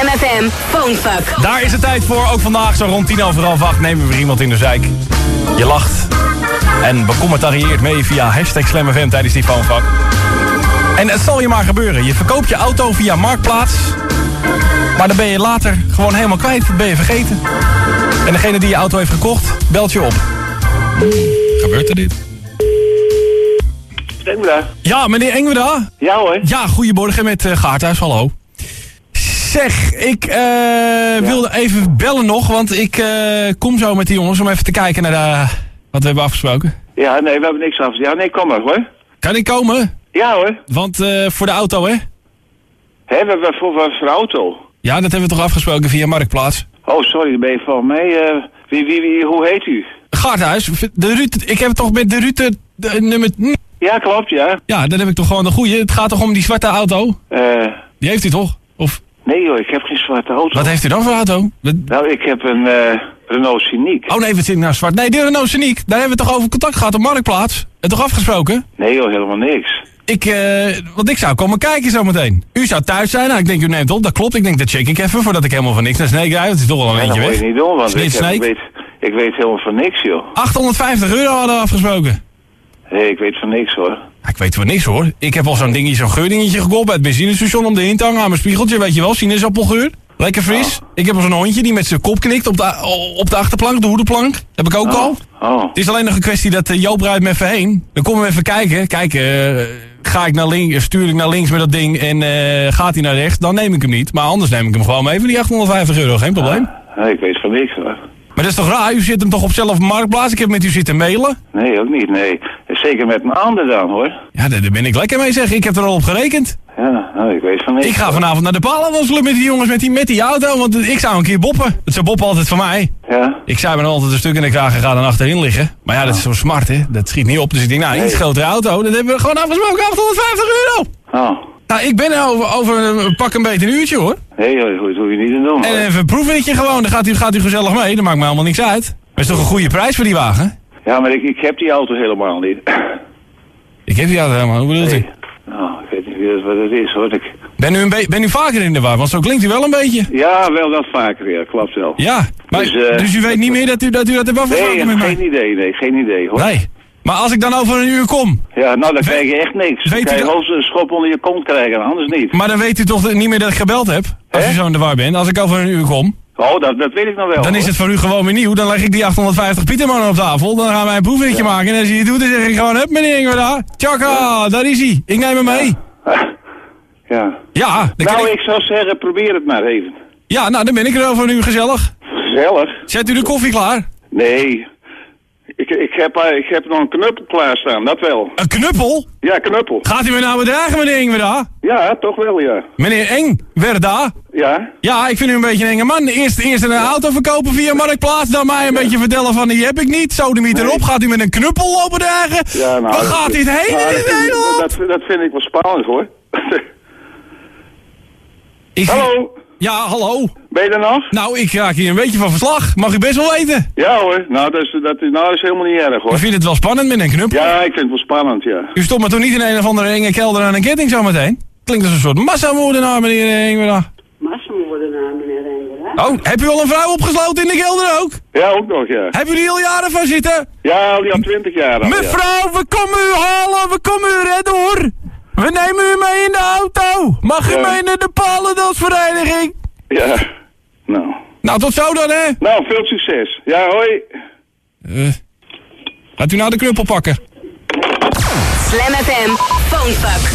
Slam FM Phonefuck. Daar is het tijd voor. Ook vandaag zo rond tien over half acht nemen we weer iemand in de zijk. Je lacht en becommentarieert mee via hashtag SlamFM tijdens die phonefuck. En het zal je maar gebeuren. Je verkoopt je auto via Marktplaats. Maar dan ben je later gewoon helemaal kwijt. Dat ben je vergeten. En degene die je auto heeft gekocht, belt je op. Gebeurt er dit? Engela. Ja, meneer Engweda. Ja hoor. Ja, goedemorgen met uh, Gaarthuis, hallo. Zeg, ik eh, wilde even bellen nog, want ik eh, kom zo met die jongens om even te kijken naar de, wat we hebben afgesproken. Ja, nee, we hebben niks af. Ja, nee, kom maar hoor. Kan ik komen? Ja hoor. Want eh, voor de auto, hè? Hebben we voor wat voor auto? Ja, dat hebben we toch afgesproken via Marktplaats. Oh, sorry, ben je van mij. eh, wie, wie, wie, hoe heet u? Gaarthuis, de route, ik heb het toch met de route de, nummer... Ja, klopt, ja. Ja, dan heb ik toch gewoon de goede. Het gaat toch om die zwarte auto? Eh, Die heeft u toch? Of nee joh, ik heb geen zwarte auto. wat heeft u dan voor auto? Wat- Nou, ik heb een eh, Renault Scenic. Oh nee, wat zit nou zwart? Nee, de Renault Scenic. Daar hebben we toch over contact gehad op Marktplaats? En toch afgesproken? Nee joh, helemaal niks. Ik, eh, want ik zou komen kijken zometeen. U zou thuis zijn. Nou, ik denk, u neemt op. Dat klopt. Ik denk, dat check ik even voordat ik helemaal van niks naar Sneek rijd. Het is toch wel een dat eentje moet je weg. niet doen, want ik, heb- ik, Snake. weet, ik weet helemaal van niks joh. 850 euro hadden we afgesproken. Nee, ik weet van niks hoor. Weet voor niks hoor. Ik heb al zo'n dingetje, zo'n geurdingetje gekocht bij het benzinestation om de in te hangen aan mijn spiegeltje. Weet je wel, sinaasappelgeur. Lekker fris. Ik heb al zo'n hondje die met zijn kop knikt op de, op de achterplank, de hoedenplank. Heb ik ook al. Oh, Het is alleen nog een kwestie dat uh, Joop rijdt me even heen. Dan komen we even kijken. Kijk, eh, ga ik naar links, stuur ik naar links met dat ding en eh, gaat hij naar rechts, dan neem ik hem niet. Maar anders neem ik hem gewoon mee voor die 850 euro, geen probleem. nee, ik weet van niks hoor. Maar dat is toch raar? U zit hem toch op zelf marktplaats? Ik heb met u zitten mailen. Nee, ook niet, nee. Zeker met een ander dan hoor. Ja, daar ben ik lekker mee zeg. Ik heb er al op gerekend. Ja, nou, ik weet van niks. Ik ga vanavond naar de palen wandelen met die jongens met die, met die auto, want ik zou een keer boppen. Dat zou boppen altijd van mij. Ja, Ik zou me dan altijd een stuk in de kraag en ga dan achterin liggen. Maar ja, dat is zo smart hè. Dat schiet niet op. Dus ik denk, nou, iets grotere auto. Dat hebben we gewoon afgesproken, 850 euro. oh. Nou, ik ben er over, over een pak een beetje een uurtje hoor. Nee, joh, dat hoef je niet te doen. En hoor. even een proefritje gewoon. Dan gaat u, gaat u gezellig mee. Dat maakt me helemaal niks uit. Dat is toch een goede prijs voor die wagen? Ja, maar ik, ik heb die auto helemaal niet. Ik heb die auto helemaal. Hoe bedoelt u? Nee. Nou, ik weet niet wat het is hoor. Ik... Ben u, een be- ben u vaker in de war? Want zo klinkt u wel een beetje. Ja, wel dat vaker, ja, klopt wel. Ja. Maar, Dus, dus, eh, u weet niet meer dat u dat, u dat hebt afgesproken Nee, met mij? geen idee, nee, geen idee hoor. Nee. Maar als ik dan over een uur kom, Ja, nou, dan krijg je echt niks. weet Dan u kan je dat- een schop onder je kont krijgen, anders niet. maar dan weet u toch niet meer dat ik gebeld heb? Als u zo in de war bent. Als ik over een uur kom, Oh, dat, dat weet ik nog wel. dan is het voor u gewoon weer nieuw. Dan leg ik die 850 Pieterman op tafel. Dan gaan wij een proefritje maken. En als hij het doet, dan zeg ik gewoon, hup meneer Ingwerda. Tjaka, daar is hij. Ik neem hem mee. Ja. Ja, Nou, ik- ik zou zeggen, probeer het maar even. ja, nou dan ben ik er over een uur gezellig. Gezellig. Zet u de koffie klaar. Nee. Ik, ik, heb, eh, ik heb nog een knuppel klaarstaan, dat wel. Een knuppel? Ja, knuppel. Gaat u me nou bedreigen, meneer Ingwerda? Ja, toch wel, ja. Meneer Engwerda? Ja? Ja, ik vind u een beetje een enge man. Eerst, eerst een auto verkopen via Marktplaats, dan mij een beetje vertellen van die heb ik niet. Sodemiet Nee. erop, gaat u met een knuppel lopen dagen? Ja, nou... Waar gaat dit heen nou, in dat dit Nederland? Dat, dat vind ik wel spannend, hoor. Ik- Hallo? Ja, hallo. Ben je er nog? Nou, ik raak hier een beetje van verslag. Mag u best wel weten. Ja hoor, nou dat is, dat is, nou, dat is helemaal niet erg hoor. vindt het wel spannend met een knuppel? Ja, ik vind het wel spannend, ja. U stopt me toch niet in een of andere enge kelder aan een ketting zometeen? Klinkt als een soort massamoordenaar, meneer Ingwerda. Massamoordenaar, meneer Engela. Oh, heb u al een vrouw opgesloten in de kelder ook? Ja, ook nog, ja. Heb u die al jaren van zitten? Ja, al die al twintig jaar al, ja. Mevrouw, we komen u halen, we komen u redden hoor. We nemen u mee in de auto. Mag u Ja. mee naar de Palendansvereniging? Ja, nou. Nou, tot zo dan hè. Nou, veel succes. Ja, hoi. Eh, gaat u nou de knuppel pakken? Slam FM Phonefuck.